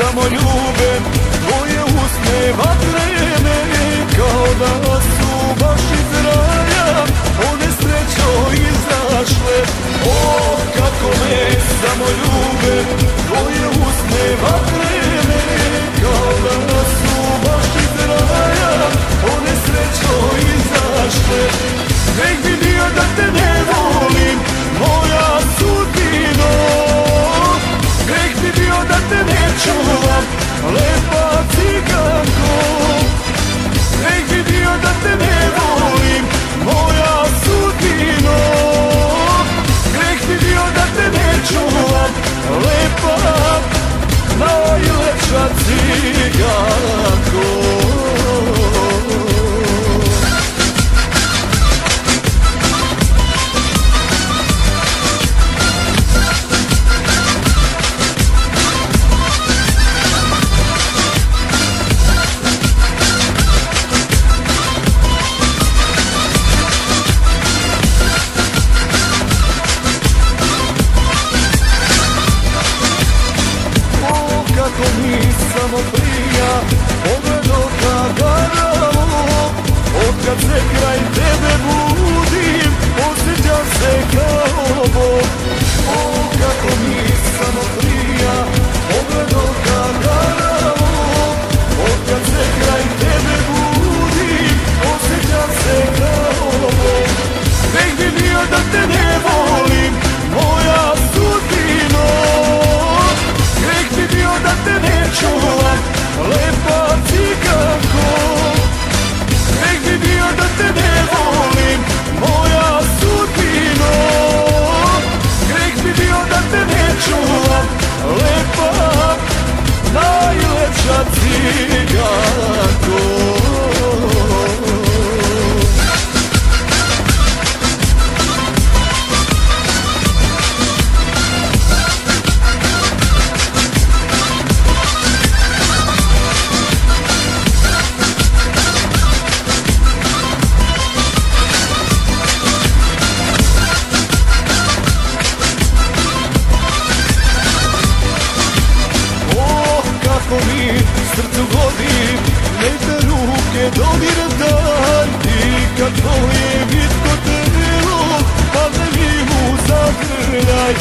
samo ljube Moje usne vatrene kao da su baš iz raja One srećo izašle. O kako me samo ljube Moje usne vatrene kao da su baš iz raja One srećo izašle. Nek bi como tú. صرت غاضب ليت روحك ضادي رفضان ديك الضوي بيتكتر روح قبل مسافر لاي